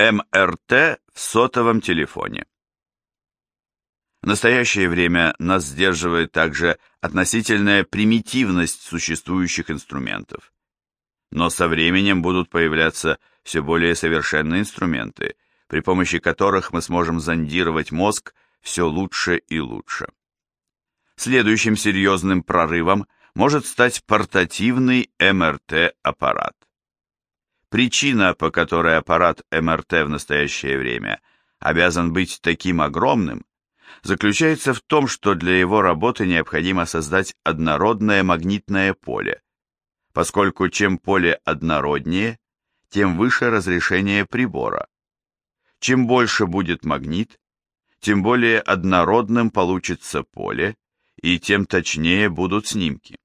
МРТ в сотовом телефоне. В настоящее время нас сдерживает также относительная примитивность существующих инструментов. Но со временем будут появляться все более совершенные инструменты, при помощи которых мы сможем зондировать мозг все лучше и лучше. Следующим серьезным прорывом может стать портативный МРТ-аппарат. Причина, по которой аппарат МРТ в настоящее время обязан быть таким огромным, заключается в том, что для его работы необходимо создать однородное магнитное поле, поскольку чем поле однороднее, тем выше разрешение прибора. Чем больше будет магнит, тем более однородным получится поле, и тем точнее будут снимки.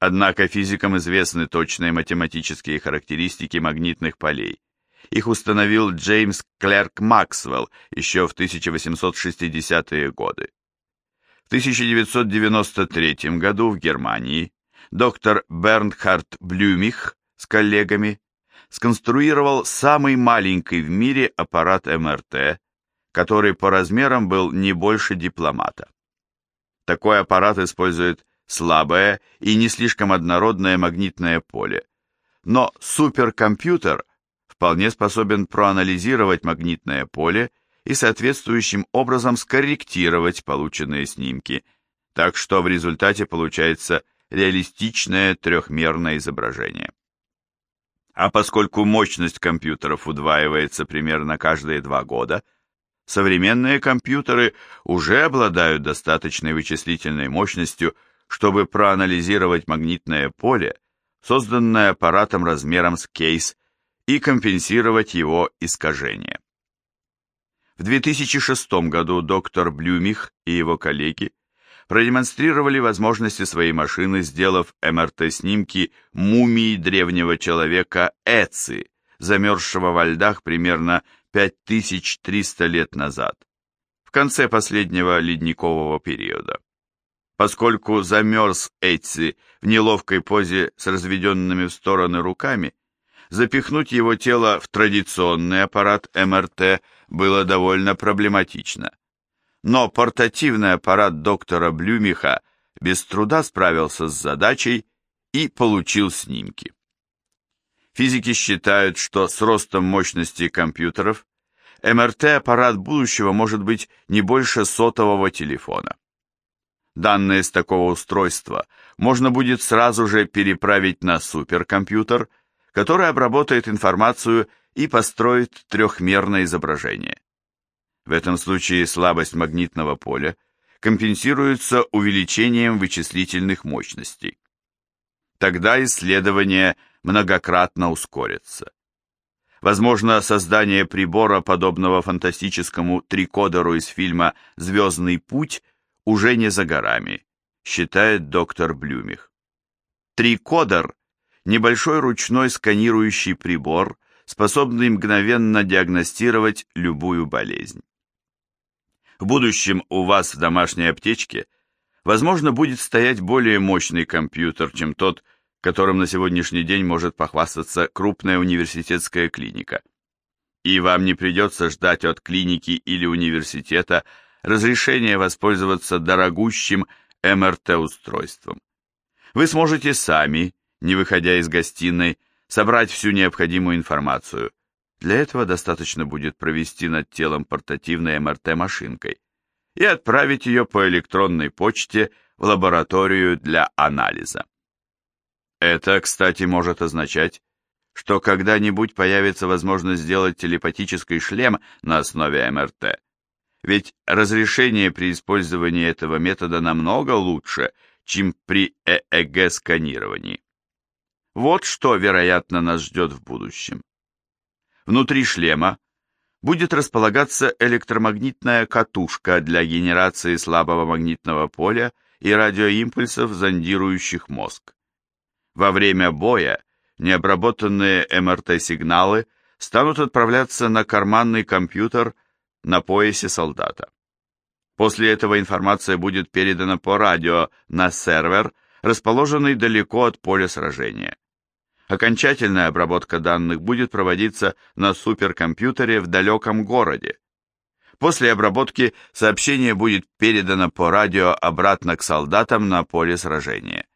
Однако физикам известны точные математические характеристики магнитных полей. Их установил Джеймс Клерк Максвелл еще в 1860-е годы. В 1993 году в Германии доктор Бернхард Блюмих с коллегами сконструировал самый маленький в мире аппарат МРТ, который по размерам был не больше дипломата. Такой аппарат использует слабое и не слишком однородное магнитное поле. Но суперкомпьютер вполне способен проанализировать магнитное поле и соответствующим образом скорректировать полученные снимки, так что в результате получается реалистичное трехмерное изображение. А поскольку мощность компьютеров удваивается примерно каждые два года, современные компьютеры уже обладают достаточной вычислительной мощностью, чтобы проанализировать магнитное поле, созданное аппаратом размером с кейс, и компенсировать его искажение. В 2006 году доктор Блюмих и его коллеги продемонстрировали возможности своей машины, сделав МРТ-снимки мумии древнего человека Эци, замерзшего во льдах примерно 5300 лет назад, в конце последнего ледникового периода. Поскольку замерз Эйци в неловкой позе с разведенными в стороны руками, запихнуть его тело в традиционный аппарат МРТ было довольно проблематично. Но портативный аппарат доктора Блюмиха без труда справился с задачей и получил снимки. Физики считают, что с ростом мощности компьютеров МРТ-аппарат будущего может быть не больше сотового телефона. Данные с такого устройства можно будет сразу же переправить на суперкомпьютер, который обработает информацию и построит трехмерное изображение. В этом случае слабость магнитного поля компенсируется увеличением вычислительных мощностей. Тогда исследования многократно ускорятся. Возможно, создание прибора, подобного фантастическому трикодеру из фильма «Звездный путь», уже не за горами, считает доктор Блюмих. Трикодер – небольшой ручной сканирующий прибор, способный мгновенно диагностировать любую болезнь. В будущем у вас в домашней аптечке, возможно, будет стоять более мощный компьютер, чем тот, которым на сегодняшний день может похвастаться крупная университетская клиника. И вам не придется ждать от клиники или университета разрешение воспользоваться дорогущим МРТ-устройством. Вы сможете сами, не выходя из гостиной, собрать всю необходимую информацию. Для этого достаточно будет провести над телом портативной МРТ-машинкой и отправить ее по электронной почте в лабораторию для анализа. Это, кстати, может означать, что когда-нибудь появится возможность сделать телепатический шлем на основе МРТ, ведь разрешение при использовании этого метода намного лучше, чем при ЭЭГ-сканировании. Вот что, вероятно, нас ждет в будущем. Внутри шлема будет располагаться электромагнитная катушка для генерации слабого магнитного поля и радиоимпульсов, зондирующих мозг. Во время боя необработанные МРТ-сигналы станут отправляться на карманный компьютер на поясе солдата. После этого информация будет передана по радио на сервер, расположенный далеко от поля сражения. Окончательная обработка данных будет проводиться на суперкомпьютере в далеком городе. После обработки сообщение будет передано по радио обратно к солдатам на поле сражения.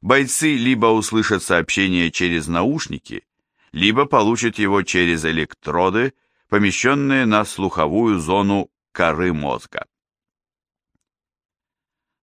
Бойцы либо услышат сообщение через наушники, либо получат его через электроды, помещенные на слуховую зону коры мозга.